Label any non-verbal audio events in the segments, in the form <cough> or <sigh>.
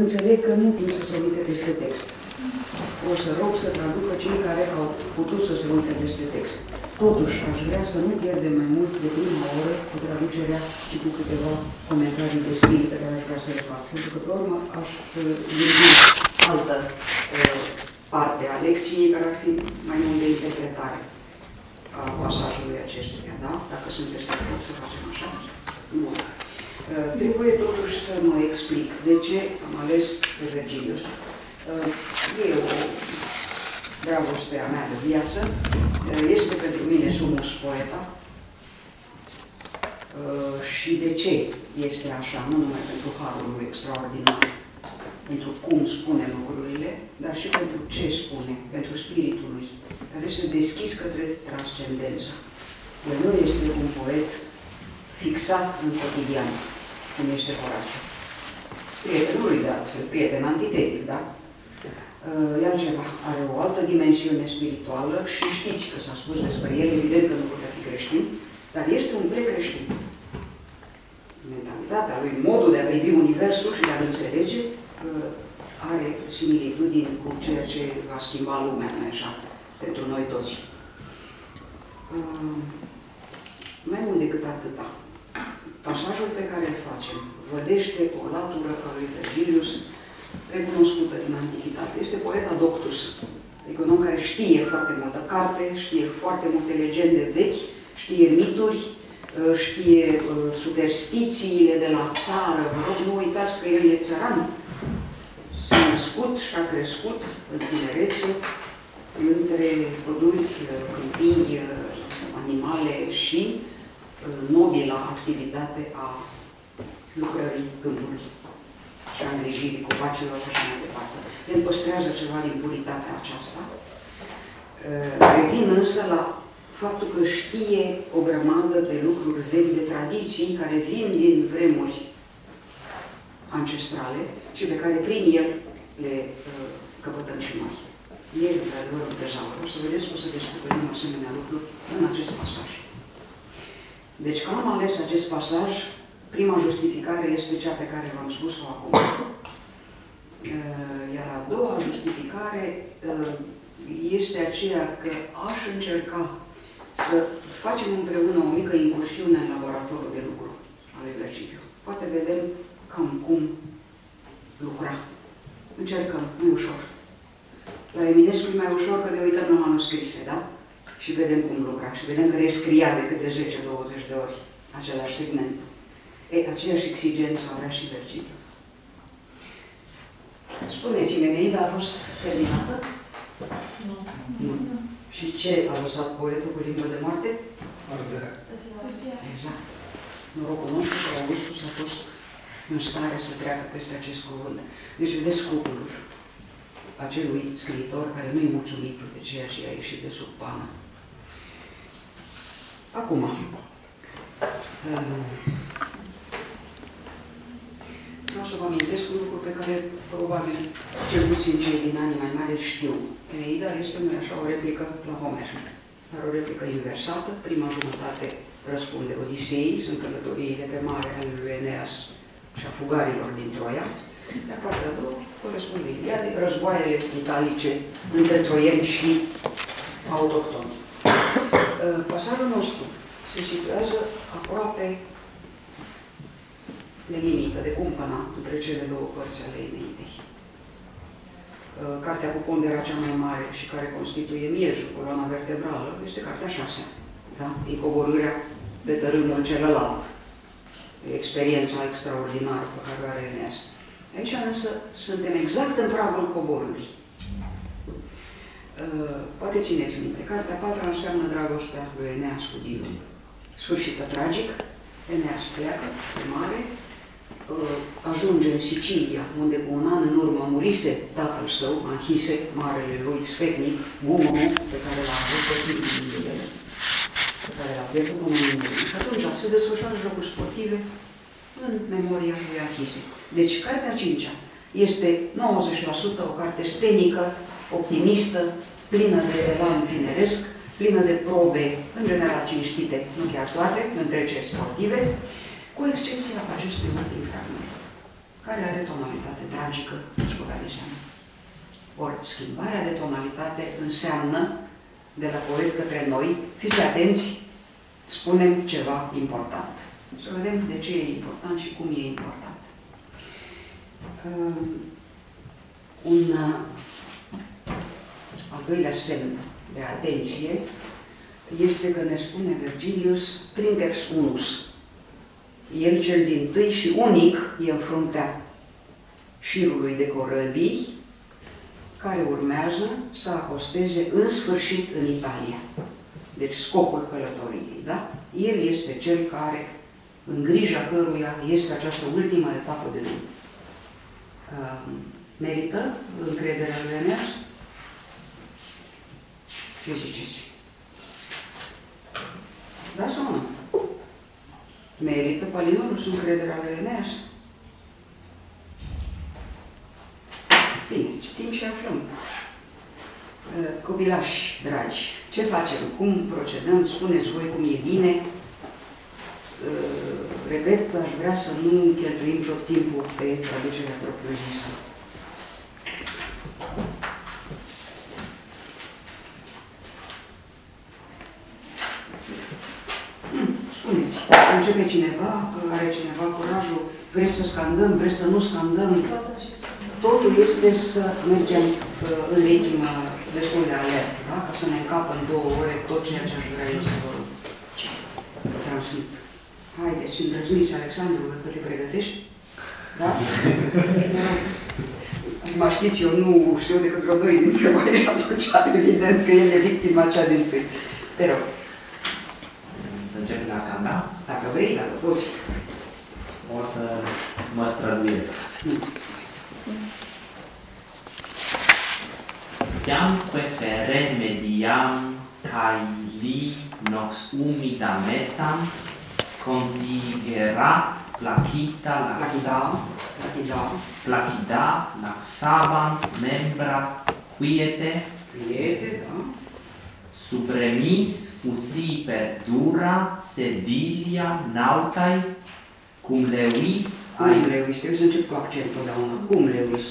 Înțeleg că nu timp să se uite peste text. O să rog să traducă cei care au putut să se uite peste text. Totuși, aș vrea să nu pierdem mai mult de prima oră cu traducerea și cu câteva comentarii de spirit pe care aș vrea să le fac. Pentru că, pe urmă, aș gândi altă uh, parte a lecției, care ar fi mai mult de interpretare a pasajului acestuia, da? Dacă sunteți de acord să facem așa. Bun. Uh, trebuie totuși să mă explic de ce am ales pe Virgilius. Uh, e o dragoste a mea de viață, uh, este pentru mine sumus poeta și de ce este așa, nu numai pentru harul lui extraordinar, pentru cum spune lucrurile, dar și pentru ce spune, pentru spiritul lui, care este deschis către transcendență. El nu este un poet fixat în cotidian cum este Horaciu. Prietenul lui, de altfel, prieten antitetic, da? E altceva, are o altă dimensiune spirituală și știți că s-a spus despre el, evident că nu putea fi creștin, dar este un precreștin. Mentalitatea lui, modul de a privi Universul și de a-l înțelege, are similitudini cu ceea ce va schimba lumea, nu așa, pentru noi toți. Mai mult decât atâta, pasajul pe care îl facem vădește o latură a lui Virgilius recunoscută din Antichitate. Este poeta doctus, adică un om care știe foarte multă carte, știe foarte multe legende vechi, știe mituri, știe superstițiile de la țară. Vă rog, nu uitați că el e țăran. S-a născut și a crescut în tinerețe între păduri, câmpii, animale și nobila activitate a lucrării câmpului și a îngrijirii copacilor și așa mai departe. El păstrează ceva din puritatea aceasta, revin însă la faptul că știe o grămadă de lucruri vechi, de tradiții care vin din vremuri ancestrale și pe care prin el le uh, căpătăm și noi. E, într-adevăr, un tezaur. O să vedeți că o să descoperim asemenea lucruri în acest pasaj. Deci, când am ales acest pasaj, prima justificare este cea pe care v-am spus-o acum. Uh, <coughs> iar a doua justificare uh, este aceea că aș încerca să facem împreună o mică incursiune în laboratorul de lucru al lui Virgiliu. Poate vedem cam cum lucra. Încercăm, nu e ușor. La Eminescu e mai ușor că de uităm la manuscrise, da? Și vedem cum lucra și vedem că rescria de câte 10-20 de ori același segment. E, aceeași exigență avea și Virgiliu. Spuneți-mi, Eneida a fost terminată? Nu. nu. Și ce a lăsat poetul cu limbă de moarte? Arderea. Exact. Norocul nostru că Augustus a fost în stare să treacă peste acest cuvânt. Deci vedeți scopul acelui scriitor care nu e mulțumit de ceea ce a ieșit de sub pană. Acum, vreau să vă amintesc un lucru pe care probabil cel puțin cei din anii mai mari știu. Eneida este, nu așa, o replică la Homer, dar o replică inversată. Prima jumătate răspunde Odiseii, sunt călătoriile pe mare ale lui Eneas și a fugarilor din Troia, iar partea a doua corespunde Iliade, războaiele italice între troieni și autohtoni. Uh, pasajul nostru se situează aproape de limită, de cumpăna între cele două părți ale Eneidei. Uh, cartea cu pondera cea mai mare și care constituie miezul, coloana vertebrală, este cartea 6. Da? E coborârea pe tărâmul celălalt. E experiența extraordinară pe care o are Eneas. Aici însă suntem exact în pragul coborârii. Uh, poate țineți minte, cartea patra înseamnă dragostea lui Eneas cu Dion. Sfârșită tragic, Eneas pleacă pe mare, uh, ajunge în Sicilia, unde cu un an în urmă murise tatăl său, Anhise, marele lui sfetnic, Gumău, pe care l-a avut pe timpul pe care l-a pierdut până în Și atunci se desfășoară jocuri sportive în memoria lui Anhise. Deci, cartea cincea este 90% o carte stenică, optimistă, plină de elan tineresc, plină de probe, în general cinstite, nu chiar toate, în treceri sportive, cu excepția acestui ultim fragment, care are tonalitate tragică, îți băga de seamă. Ori schimbarea de tonalitate înseamnă de la poet către noi, fiți atenți, spunem ceva important. Să vedem de ce e important și cum e important. Uh, un uh, al doilea semn de atenție este că ne spune Virgilius princeps unus. El cel din tâi și unic e în fruntea șirului de corăbii care urmează să acosteze în sfârșit în Italia. Deci scopul călătoriei, da? El este cel care, în grija căruia este această ultimă etapă de drum. Uh, merită încrederea lui Eneas? Ce ziceți? Da sau nu? Merită Palinurus încrederea lui Eneas? Bine, citim și aflăm. Uh, copilași, dragi, ce facem? Cum procedăm? Spuneți voi cum e bine. Uh, repet, aș vrea să nu cheltuim tot timpul pe traducerea propriu-zisă. Hmm, spuneți, începe cineva, are cineva curajul, vreți să scandăm, vreți să nu scandăm? Totul este să mergem uh, în ritm uh, destul de alert, da? ca să ne încapă în două ore tot ceea ce aș vrea eu să vă transmit. Haideți, îndrăzniți, Alexandru, că te pregătești? Da? <laughs> Mă știți, eu nu știu decât vreo doi dintre voi și atunci evident că el e victima cea din tâi. Te rog. Казанда, так и Брина, пусть. O să eh, mă străduiesc. Iamque remediam cae li nox umida metam contigera placita laxam placida placida laxavam membra quiete quiete da supremis fusi per dura sedilia nautai cum leuis Cum ai leuis? Trebuie să încep cu accent totdeauna. Cum leuis?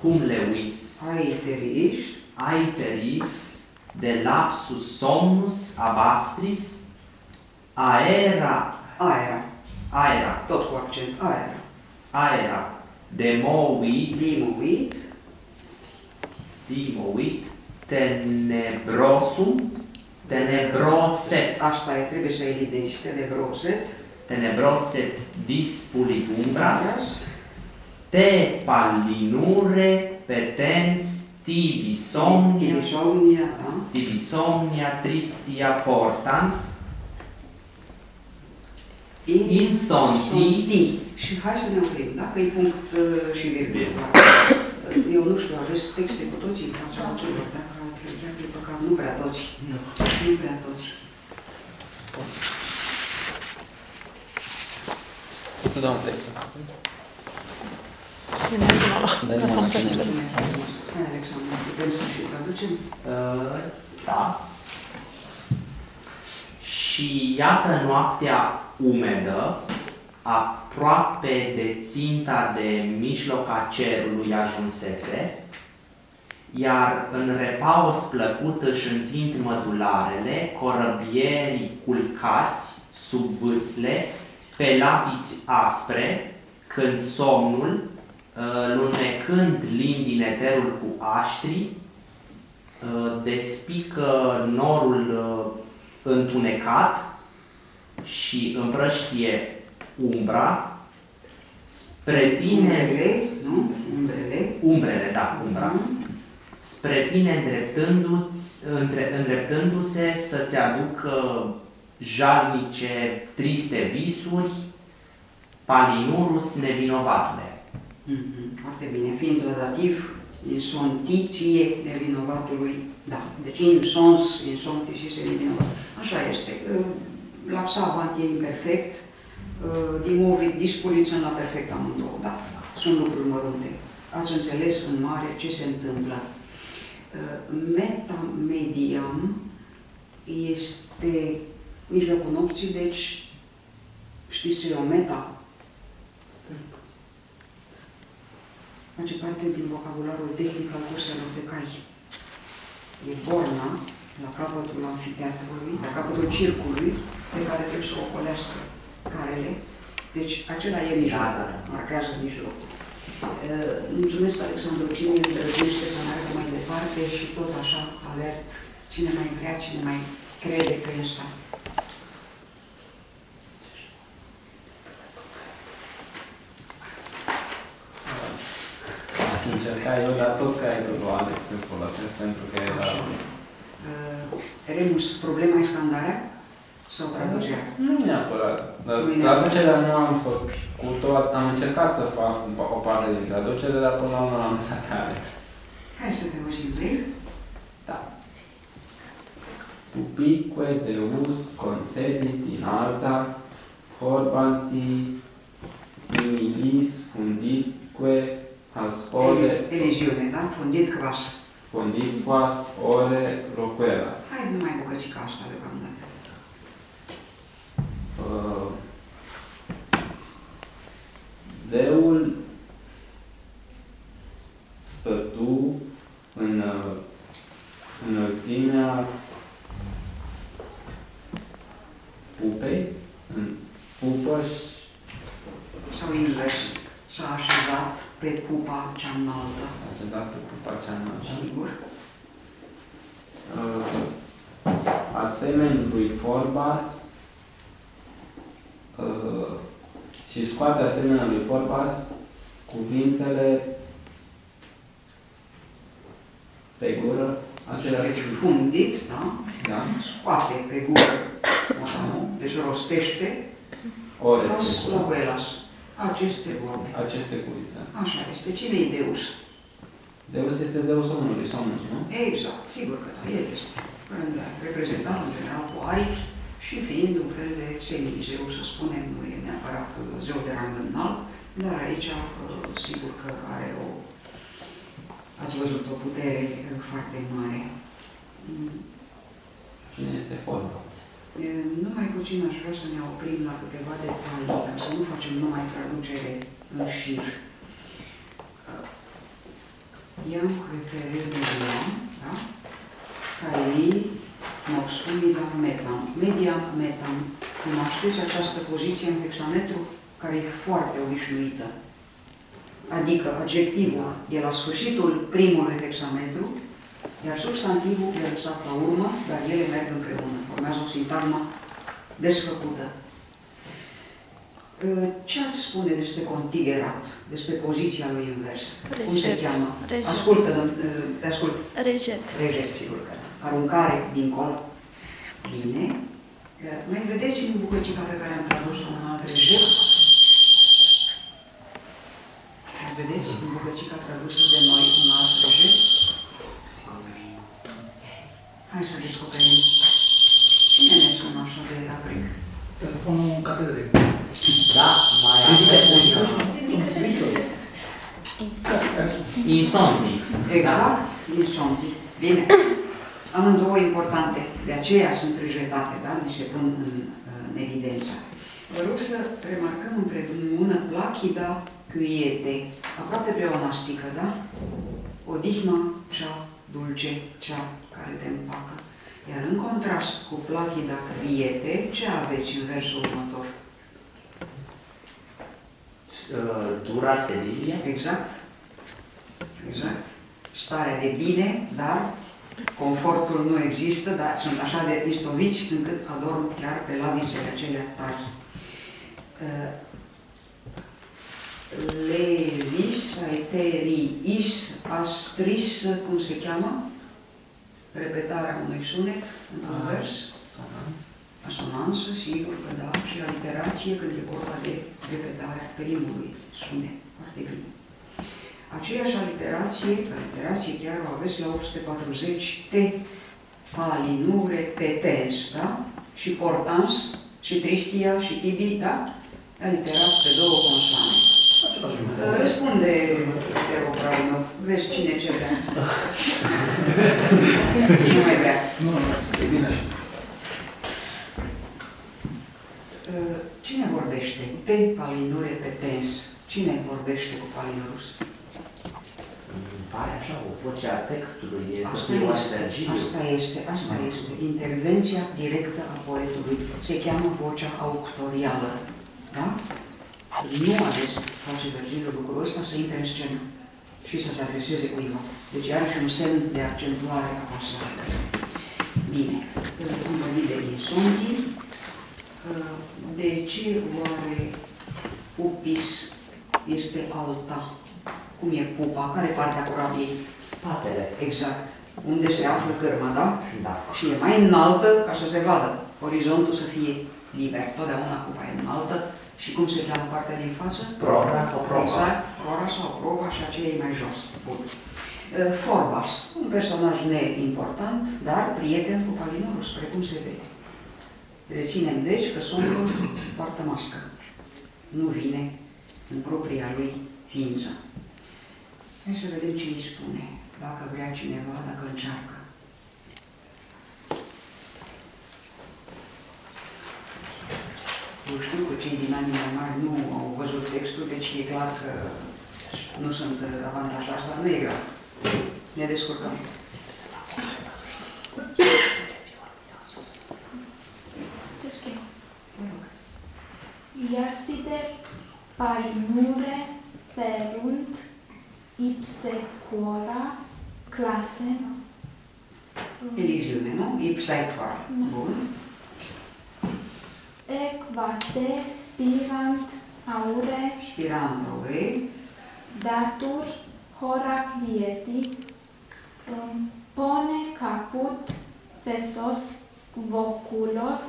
cum leuis? Aeteriș, aeteris de lapsus somnus abastris aera aera, aera. Tot cu accent, aera. aera. Demovit Dimovit, dimovit tenebrosum tenebroset asta e, trebuie să elidezi, tenebroset, tenebroset dispulit umbras Umbras, te pallinure petens tibi somnia Tibisomnia, da? tibi somnia tristia portans Insonti. Insonti. Și hai să ne oprim, dacă e punct uh, și virgulă. Bine. Eu nu știu, aveți texte cu toții în fața ochilor, dacă ați legea, e păcat, nu prea toți. Nu prea toți. Să dau un text. Bine, acum la Dai asta mâna am cine presă. Hai, Alexandru, putem să și traducem? Uh, da. Și iată noaptea umedă, aproape de ținta de mijloc a cerului ajunsese, iar în repaus plăcut își întind mădularele, corăbierii culcați sub vâsle, pe lapiți aspre, când somnul, uh, lunecând limbi din eterul cu aștri, uh, despică norul uh, întunecat și împrăștie umbra, spre tine, Umbrele, nu? Umbrele. umbrele, da, umbra, spre tine îndreptându-ți- între- îndreptându-se să-ți aducă jalnice, triste visuri, palinurus nevinovatule. Mhm, Foarte bine. Fiind tradativ, insontiție nevinovatului, da. Deci insons, insontis este nevinovat. Așa este. Uh, Lapsavant e imperfect, uh, dimovit, dispulit sunt la perfect amândouă, da. Sunt lucruri mărunte. Ați înțeles în mare ce se întâmplă. Uh, Metamediam este mijlocul nopții, deci știți ce e o meta? face parte din vocabularul tehnic al curselor de cai. E borna la capătul anfiteatrului, la capătul circului, pe care trebuie să o ocolească carele. Deci acela e mijlocul, Da, da, da. marchează mijlocul. Uh, Mulțumesc, Alexandru, cine îmi îndrăgește să meargă mai departe și tot așa, alert, cine mai vrea, cine mai crede că e asta. Aș încerca eu, dar tot caietul lui Alex îl folosesc pentru că era... Uh, Remus, problema e scandarea sau traducerea? Nu e neapărat. Dar Nu e traducerea nu am făcut-o, am încercat să fac o parte din traducere, dar până la urmă l-am lăsat pe Alex. Hai să te auzim pe el. Da. Pupique deus concedit in alta, forbanti similis funditque as ore, Eliziune, da? Fundit cvas. funditquas ore loqueras. Hai numai bucățica asta deocamdată. Uh, zeul stătu în uh, înălțimea pupei, în pupă și Sau invers, s-a așezat pe pupa cea înaltă, s-a așezat pe pupa cea înaltă. sigur. Uh, asemenea lui Forbas uh, și scoate asemenea lui Forbas cuvintele pe gură, aceleași Deci fundit, da? da? Scoate pe gură, da, nu? Deci rostește, Ore las pe gură. lovelas. Aceste vorbe. Aceste cuvinte. Așa este. Cine-i Deus? Deus este zeul somnului, somnus, nu? Exact, sigur că da, el este. Când reprezentat în general cu aripi și fiind un fel de semizeu, să spunem, nu e neapărat zeu de rang înalt, dar aici uh, sigur că are o, ați văzut, o putere uh, foarte mare. Mm, Cine este Forbas? e, Numai puțin aș vrea să ne oprim la câteva detalii, ca să nu facem numai traducere în șir. Iam referendum, da? Caeli, nox humida metam, mediam metam. Cunoașteți această poziție în hexametru, care e foarte obișnuită. Adică adjectivul e la sfârșitul primului hexametru, iar substantivul e lăsat la urmă, dar ele merg împreună, formează o sintagmă desfăcută. Uh, Ce ați spune despre contigerat, despre poziția lui invers? Cum se Rejet. cheamă? Rejet. Ascultă, domn- uh, te ascult. Rejet. Rejet, sigur că da. Aruncare dincolo. Bine. Mai vedeți în bucățica pe care am tradus-o un alt rejet? Mai vedeți în bucățica tradusă de noi un alt rejet? Hai să descoperim. Cine ne sună așa de aprig? Telefonul catedrei. Da, mai avem insomni. Exact, insomni. Bine. Amândouă importante, de aceea sunt rejetate, da? Ni se pun în, în evidență. Vă rog să remarcăm împreună plachida quiete, aproape pleonastică, da? Odihna, cea dulce, cea care te împacă. Iar în contrast cu plachida quiete, ce aveți în versul următor? Uh, Dura sedilie. Exact. Exact. Starea de bine, dar confortul nu există, dar sunt așa de istoviți încât adorm chiar pe lavizele acelea tari. Uh, Levis, saeteriis, astris, cum se cheamă? Repetarea unui sunet într-un vers. Sonanță. Asonanță, sigur că da, și aliterație când e vorba de repetarea primului sunet. Foarte bine. Aceeași aliterație, aliterație chiar o aveți la 840, te, palinure, petens, da? Și portans, și tristia, și tibi, da? Aliterat pe două consoane. Răspunde, te rog, dragul meu, vezi cine ce vrea. nu mai vrea. Nu, nu, e bine așa. Uh, Cine vorbește? Te palinure pe tens. Cine vorbește cu palinurus? Pare așa o voce a textului, e să Asta fie oare este, Vergiliu. asta este, asta este. Intervenția directă a poetului. Se cheamă vocea auctorială. Da? Nu ales face Virgiliu lucrul ăsta să intre în scenă și să se adreseze cuiva. Deci are și un semn de accentuare a pasajului. Bine, am vorbit de insomnii. De ce oare Upis este alta? Cum e pupa? Care parte a corabiei? Spatele. Exact. Unde se află cârma, da? Da. Și e mai înaltă ca să se vadă. Orizontul să fie liber. Totdeauna cupa e înaltă. Și cum se cheamă partea din față? Prora sau prova? Exact. Prora sau prova și aceea e mai jos. Bun. Uh, Forbas, un personaj neimportant, dar prieten cu Palinurus, precum se vede. Reținem deci că somnul poartă mască. Nu vine în propria lui ființă. Hai să vedem ce îi spune, dacă vrea cineva, dacă încearcă. Eu știu că cei din anii mai mari nu au văzut textul, deci e clar că nu sunt avantajați, dar nu e grav. Ne descurcăm. Vă rog. Iasider palinure ferunt ipse quora classem Eliziune, nu? Ipsaicvar. Bun. equate spirant aure Spirando, vrei? datur horac vieti um, pone caput fesos voculos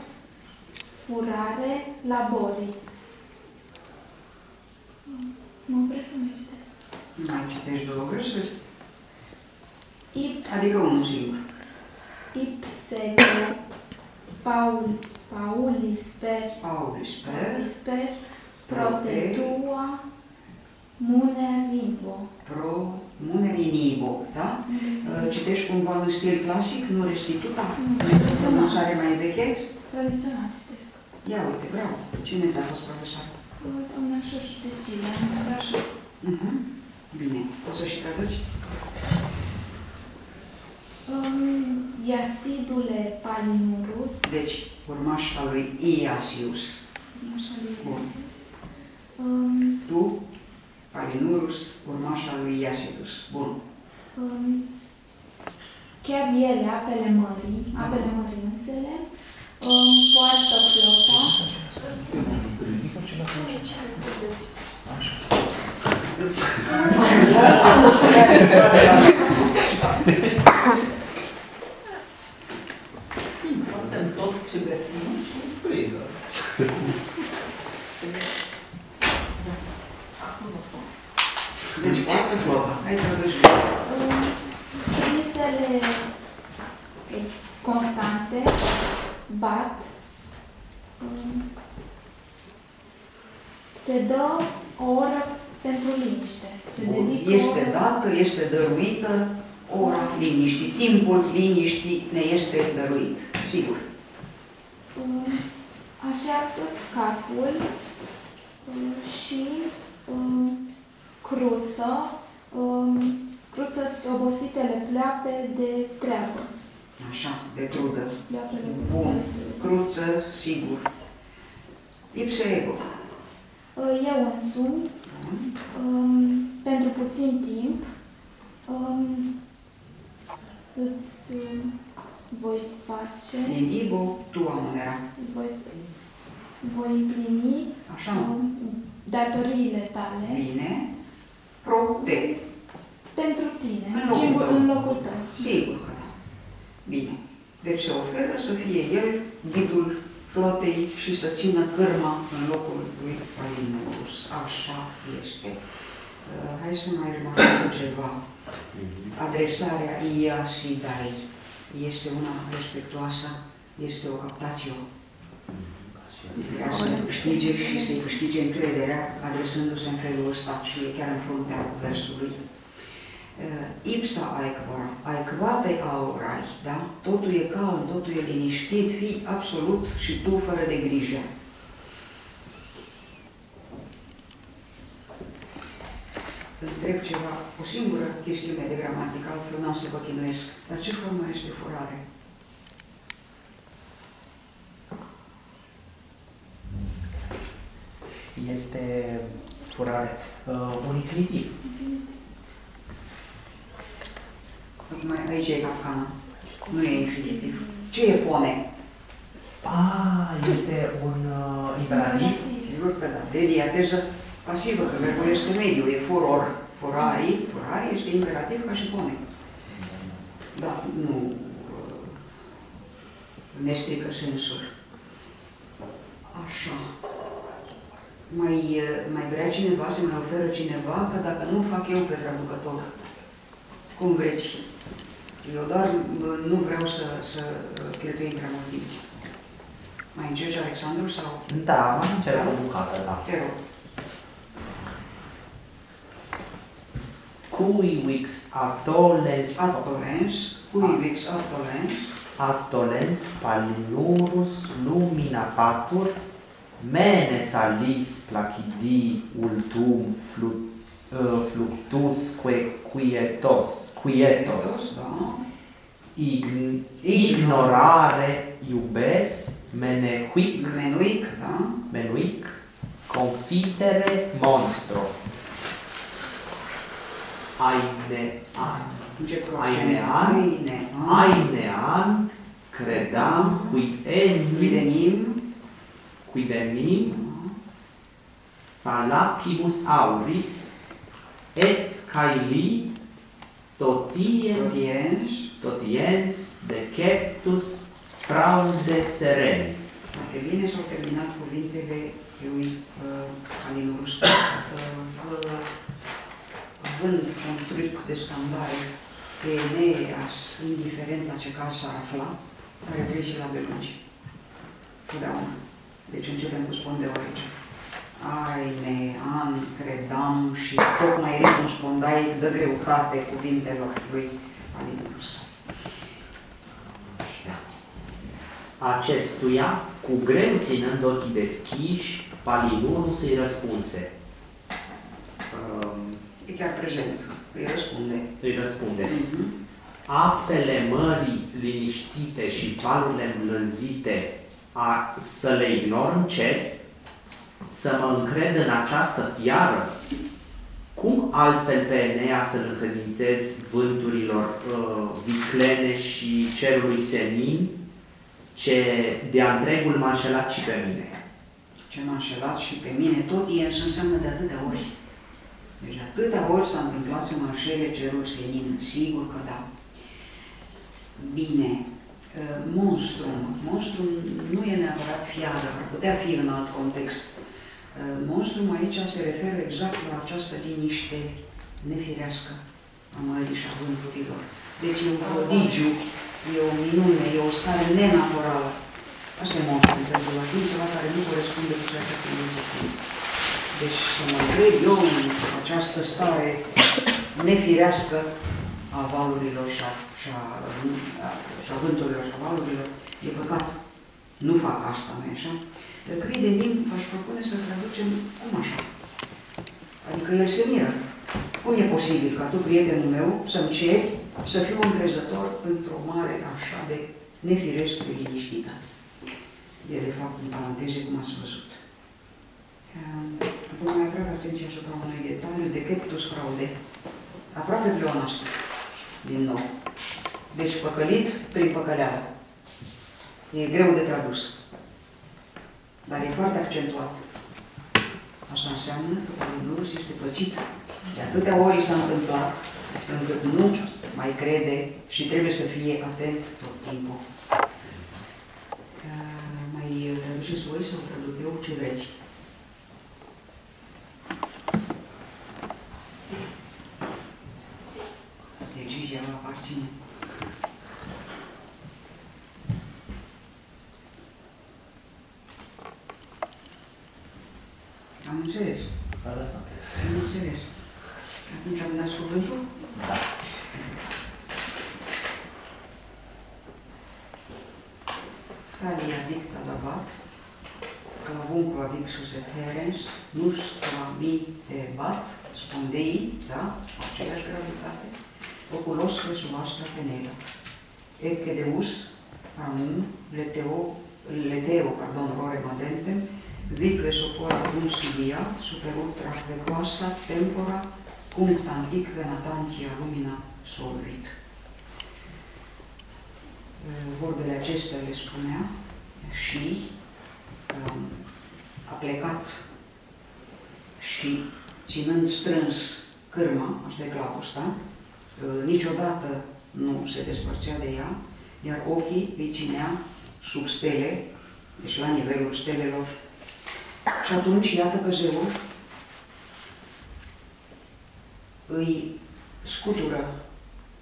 furare labori. Mă opresc să mai citesc. Mai citești două versuri? Ips, Adică unul singur. ipsego paul, paulis per Paulis, per, paulis per protetua munerimbo. pro, munerinibо, da? Uh, Citești cumva în stil clasic, nu restituta? Nu. Pronunțare mai veche? Tradițional citesc. Ia uite, bravo. Cine ți-a fost profesor? Doamna Șoș Cecilia, în Brașov. Mhm. Bine. Poți să și traduci? Um, Iasidule Palinurus, Deci, urmaș al lui Iasius. așa de Bun. Iasius. Um, Tu, Palinurus, urmaș al lui Iasius. Bun. um, chiar ele, apele mării, apele mării însele, um, poartă flota. Importăm 何だろう? Timpul liniștii ne este dăruit. Sigur. Um, Așează-ți capul um, și um, cruță, um, cruță-ți obositele pleape de treabă. Așa, de trudă. Pleapele Bun. obosite de- Cruță, sigur. Ipse ego. Uh, Eu însumi, Bun. um, pentru puțin timp, um, îți um, voi face, Indibo, tu amunera. voi, voi împlini Așa, um, datoriile tale bine. Pro te. pentru tine, În în locul schimbul tău. în locul tău. Sigur că da. Bine. Deci se oferă să fie el ghidul flotei și să țină cârma în locul lui Palinurus. Așa este. Uh, Hai să mai remarcăm ceva. Adresarea Iasidai este una respectuoasă, este o captație ca să câștige și să-i câștige încrederea adresându-se în felul ăsta și e chiar în fruntea versului. Uh, Ipsa aequar, aequate aurai, da? Totul e calm, totul e liniștit, fii absolut și tu fără de grijă. Întreb ceva, o singură chestiune de gramatică, altfel n-am să vă chinuiesc. Dar ce formă este furare? Este furare. Uh, un infinitiv. Tocmai aici e capcana. Nu e infinitiv. Ce e pone? Ah, este un uh, imperativ. Sigur că da. De diateză pasivă, că verbul este mediu, e furor. Furari, furari este imperativ ca și pone. Da, nu uh, ne strică sensul. Așa. Mai, uh, mai vrea cineva, să mai oferă cineva, că dacă nu fac eu pe traducător. Cum vreți. Eu doar uh, nu vreau să, să uh, cheltuim prea mult timp. Mai încerci, Alexandru, sau Da, mai încerc o bucată, da. te rog? cuivix atolens atolens cuivix ah. atolens? Atolens palinurus lumina fatur mene salis placidi ultum flu, uh, eh, fluctusque quietos quietos. Ign, ignorare iubes menequic menuic menuic confitere monstro ainean. Ainean, ainean, credam, quid enim, quid enim, quid enim, palapibus auris, et caeli totiens, totiens, totiens deceptus fraude sereni. Foarte bine, și-au terminat cuvintele lui uh, Alin Uh, uh, vând un truc de scandare pe Eneas, indiferent la ce caz s-ar afla, care trebuie și la belungi. Totdeauna. Deci începem cu spondeu aici. Aine, an, credam și tocmai ritmul spondai dă greutate cuvintelor lui Alinurus. Acestuia, cu greu ținând ochii deschiși, Palinurus îi răspunse. Um, E chiar prezent, îi răspunde. îi răspunde. Mhm. Apele mării liniștite și valurile îmblânzite, a, să le ignor încet, să mă încred în această fiară? Cum altfel pe Enea să-l încredințez vânturilor uh, viclene și cerului senin, ce de-a întregul m-a înșelat și pe mine? Ce m-a înșelat și pe mine, tot Iens înseamnă de atâtea ori. Deci de atâtea ori s-a întâmplat să mă înșele cerul senin, sigur că da. Bine, uh, monstrum. Monstrum nu e neapărat fiară, ar putea fi în alt context. Uh, Monstrum aici se referă exact la această liniște nefirească a mării și a vânturilor. Deci e un prodigiu, e o minune, e o stare nenaturală. Asta e monstru în termenul latin, ceva care nu corespunde cu ceea ce trebuie să fie. Deci să mă încred eu în această stare nefirească a valurilor și a, și a, a, și a vânturilor și a valurilor, e păcat. Nu fac asta, nu așa? Cri de timp v-aș propune să traducem cum așa. Adică el se miră. Cum e posibil ca tu, prietenul meu, să-mi ceri să fiu încrezător într-o mare așa de nefiresc de liniștită? E de fapt în paranteze, cum ați văzut. Vă mai atrag atenția asupra unui detaliu de Keptus fraude, aproape pleonastic, din nou. Deci păcălit prin păcăleală. E greu de tradus, dar e foarte accentuat. Asta înseamnă că Palinurus este pățit. De atâtea ori s-a întâmplat, încât nu mai crede și trebuie să fie atent tot timpul. Uh, Mai traduceți voi sau traduc eu ce vreți? Decizia vă aparține. Am înțeles. Fără să Am înțeles. Atunci am dat cuvântul? Da. Halia dicta labat, clavunqua vixus et herens, nus clami bat, spondei, da, aceeași gravitate, oculos sub astra penela. Ecce deus, pramum, leteo, leteo, pardon, rore madentem, vique sopora cum studia, super ultra vecoasa tempora, cunct antique natantia lumina solvit. Vorbele acestea le spunea și um, a plecat și ținând strâns cârma, asta e clavusta, niciodată nu se despărțea de ea, iar ochii îi ținea sub stele, deci la nivelul stelelor. Și atunci, iată că zeul îi scutură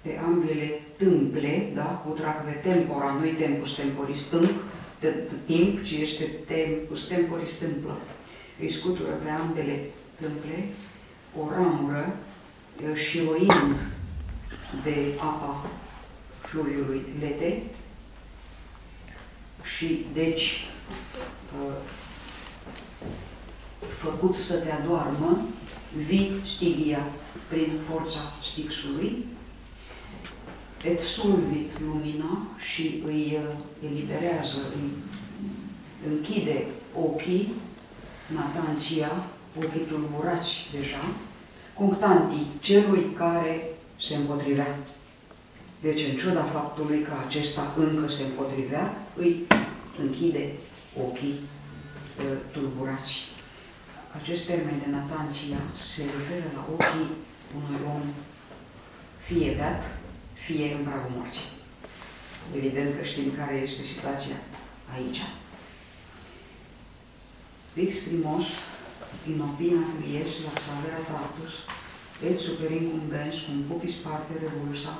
pe ambele tâmple, da? Utracve tempora, nu-i tempus temporis tâmp, timp, ci este tempus temporis tâmplă. Îi scutură pe ambele tâmple o ramură și roind de apa fluviului Lete. Și deci făcut să te adoarmă, vii stigia prin forța stixului, et sulvit lumina și îi eliberează, îi închide ochii, natanția, ochii tulburați deja, cunctantii celui care se împotrivea. Deci, în ciuda faptului că acesta încă se împotrivea, îi închide ochii tulburați. Acest termen de natanția se referă la ochii unui om fie beat, fie în pragul morții. Evident că știm care este situația aici. Vix primos in opina quies la salvera tartus, et super incumbens cum pupis parte revulsa,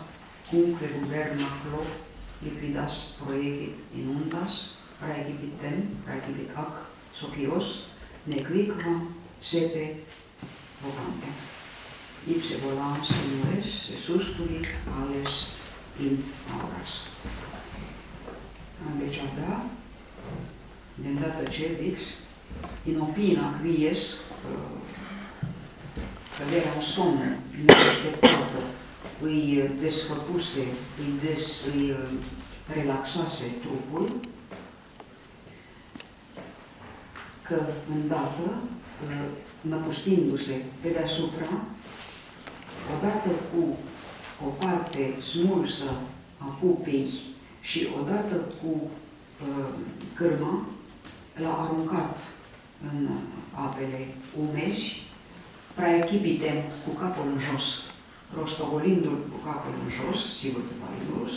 cum que guberna clo liquidas proecit inundas, praecipit tem, praecipit ac, socios, nequicvam sepe vocantem ipse volans nues, se sustulit ales in auras. Deci avea, de îndată ce Vix, in opina quies, căderea în somn neașteptată, îi desfăcuse, îi, des, îi relaxase trupul, că îndată, năpustindu-se pe deasupra, odată cu o parte smulsă a pupei și odată cu uh, cârma, l-a aruncat în apele umezi, praechipitem cu capul în jos, rostogolindu-l cu capul în jos, sigur că Valinurus,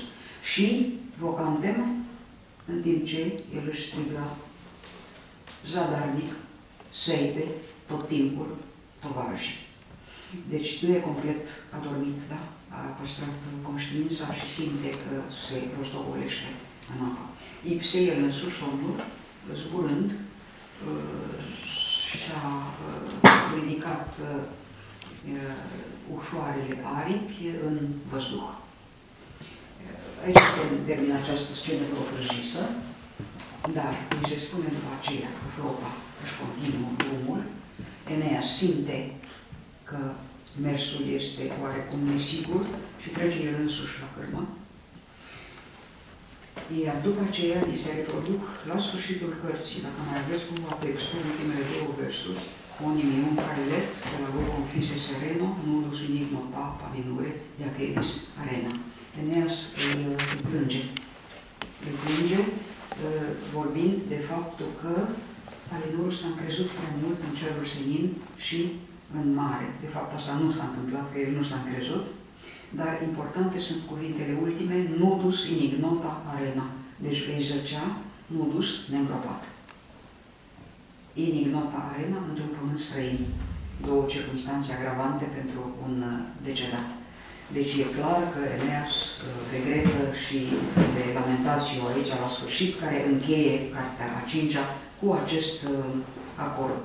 și vocantem în timp ce el își striga zadarnic, seipe, tot timpul, tovarășii. Deci nu e complet adormit, da? A păstrat conștiința și simte că se rostogolește în apă. Ipse el însuși somnul, zburând, și-a ridicat ușoarele aripi în văzduh. Aici termină această scenă proprăjisă, dar îi se spune după aceea că flota își continuă drumul, Enea simte că mersul este oarecum nesigur și trece el însuși la cârmă. Iar după aceea îi se reproduc la sfârșitul cărții, dacă mai aveți cumva textul, ultimele două versuri, Onimium caelet, de la lor confise sereno, nulus unic nota palinure, de Achelis arena. Eneas îi, îi plânge. Îi plânge vorbind de faptul că Palinurus s-a încrezut prea mult în cerul senin și în mare. De fapt, asta nu s-a întâmplat, că el nu s-a încrezut, dar importante sunt cuvintele ultime, nudus in ignota arena. Deci vei zăcea, nudus, neîngropat. In ignota arena, într-un pământ străin. Două circunstanțe agravante pentru un decedat. Deci e clar că Eneas regretă și un fel de lamentație aici la sfârșit, care încheie cartea a cincea cu acest acord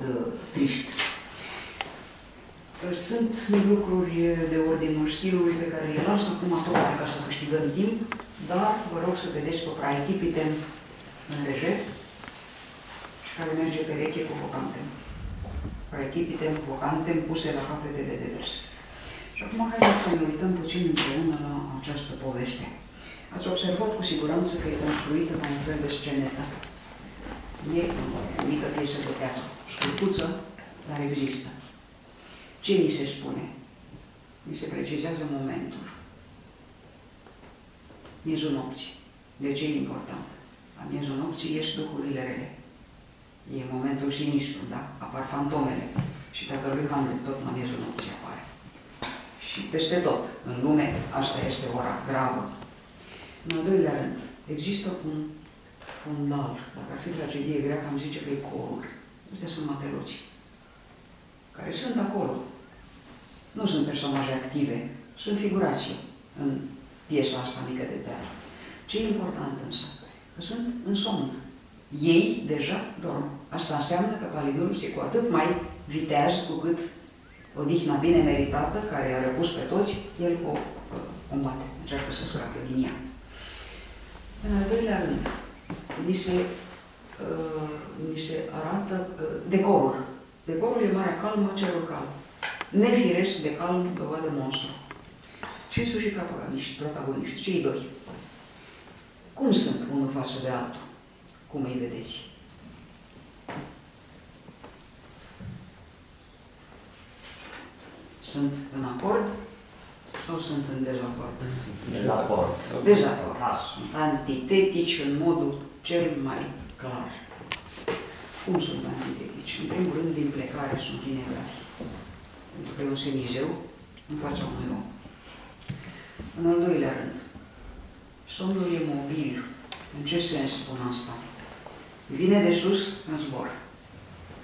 trist. Sunt lucruri de ordinul stilului pe care le las acum tocmai ca să câștigăm timp, dar vă rog să vedeți pe praechipiten în rejet și care merge pe reche cu vocantem. praechipitem, vocantem, puse la capete de devers. Și acum haideți să ne uităm puțin împreună la această poveste. Ați observat cu siguranță că e construită ca un fel de scenetă. E o mică piesă de teatru, scurtuță, dar există. Ce ni se spune? Ni se precizează momentul. Miezul nopții. De ce e important? La miezul nopții ieși duhurile rele. E momentul sinistru, da? Apar fantomele. Și tatălui Hamlet tot la miezul nopții apare. Și peste tot, în lume, asta este ora gravă. În al doilea rând, există un fundal. Dacă ar fi tragedie greacă, am zice că e corul. Astea sunt mateloții, care sunt acolo. Nu sunt personaje active, sunt figurații în piesa asta mică de teatru. Ce e important însă? Că sunt în somn. Ei deja dorm. Asta înseamnă că Palidorus e cu atât mai viteaz cu cât odihna bine meritată, care i-a răpus pe toți, el o combate, încearcă să scape din ea. În al doilea rând, ni se, uh, ni se arată uh, decorul. Decorul e marea calmă, cerul calm. Nefiresc de calm, dovadă monstru. Și însuși protagoniști, protagoniști, cei doi. Cum sunt unul față de altul? Cum îi vedeți? Sunt în acord sau sunt în dezacord? De raport. Dezacord. Da. Sunt antitetici în modul cel mai clar. Cum sunt antitetici? În primul rând, din plecare sunt inegali. Pentru că e un semizeu în fața unui om. În al doilea rând, somnul e mobil. În ce sens spun asta? Vine de sus în zbor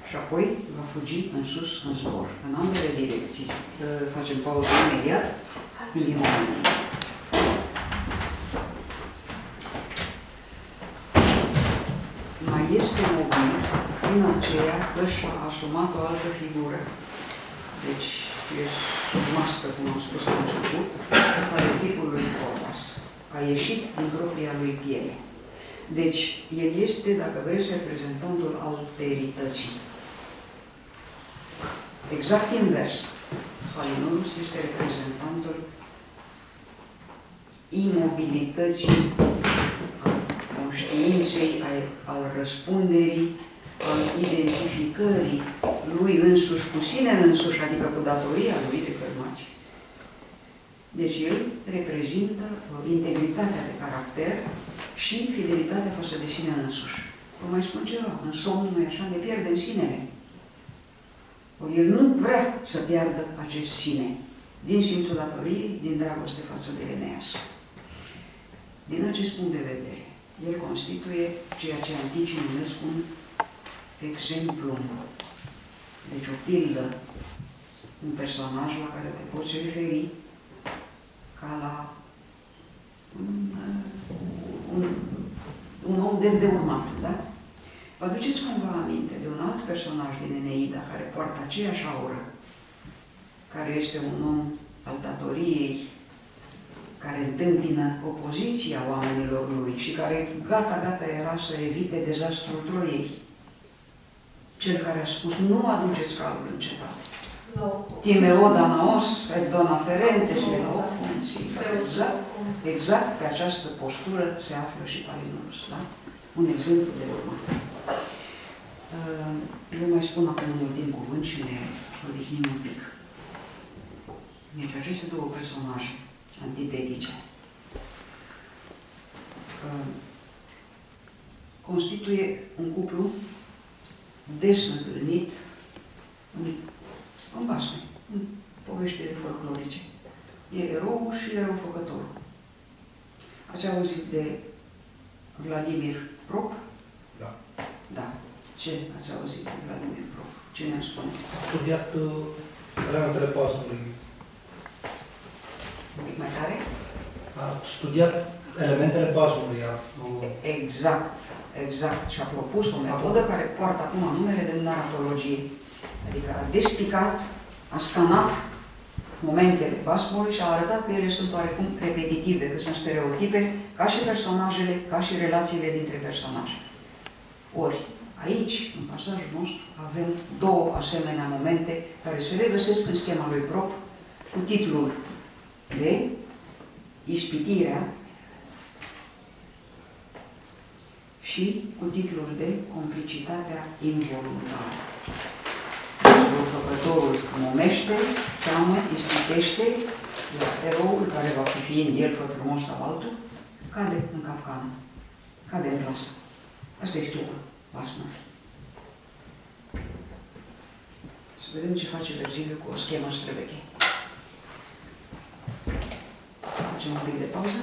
și apoi va fugi în sus în zbor, în ambele direcții. Facem pauză imediat. Din moment. Mai este mobil prin aceea că și-a asumat o altă figură. Deci e sub mască, cum am spus la început, care tipul lui Formas. A ieșit din propria lui piele. Deci, el este, dacă vreți, reprezentantul alterității. Exact invers. Palinurus este reprezentantul imobilității, al conștiinței, al, al răspunderii, al identificării lui însuși cu sine însuși, adică cu datoria lui de cărmaci. Deci el reprezintă integritatea de caracter și fidelitatea față de sine însuși. Vă mai spun ceva, în somn nu e așa, ne pierdem sinele. Or, el nu vrea să piardă acest sine, din simțul datoriei, din dragoste față de Eneas. Din acest punct de vedere, el constituie ceea ce anticii numesc un exemplu, deci o pildă, un personaj la care te poți referi ca la un, un, un om de, de urmat, da? Vă aduceți cumva aminte de un alt personaj din Eneida care poartă aceeași aură, care este un om al datoriei, care întâmpină opoziția oamenilor lui și care gata-gata era să evite dezastrul Troiei. Cel care a spus, nu aduceți calul în cetate. Timeo Danaos, et dona ferente, se exact, exact pe această postură se află și Palinurus, da? Un exemplu de urmat. Eu mai spun acum un ultim cuvânt și ne odihnim un pic. Deci aceste două personaje antitetice constituie un cuplu des întâlnit în, în basme, în poveștile folclorice. E erou și erou-făcătorul. Ați auzit de Vladimir Prop? Da. Da. Ce ați auzit de Vladimir Prop? Ce ne-a spune? Studiat uh, elementele pasului. Un pic mai tare? A studiat elementele pasului. A, uh, Exact, exact. Și a propus o metodă care poartă acum numele de naratologie. Adică a despicat, a scanat momentele basmului și a arătat că ele sunt oarecum repetitive, că sunt stereotipe, ca și personajele, ca și relațiile dintre personaje. Ori, Aici, în pasajul nostru, avem două asemenea momente care se regăsesc în schema lui Prop cu titlul de Ispitirea și cu titlul de Complicitatea involuntară. Răufăcătorul momește, cheamă, ispitește, iar eroul, care va fi fiind el, fă frumos sau altul, cade în capcană, cade în plasă. Asta e schema Basman. Să vedem ce face Virgiliu cu o schemă străveche. Facem un pic de pauză.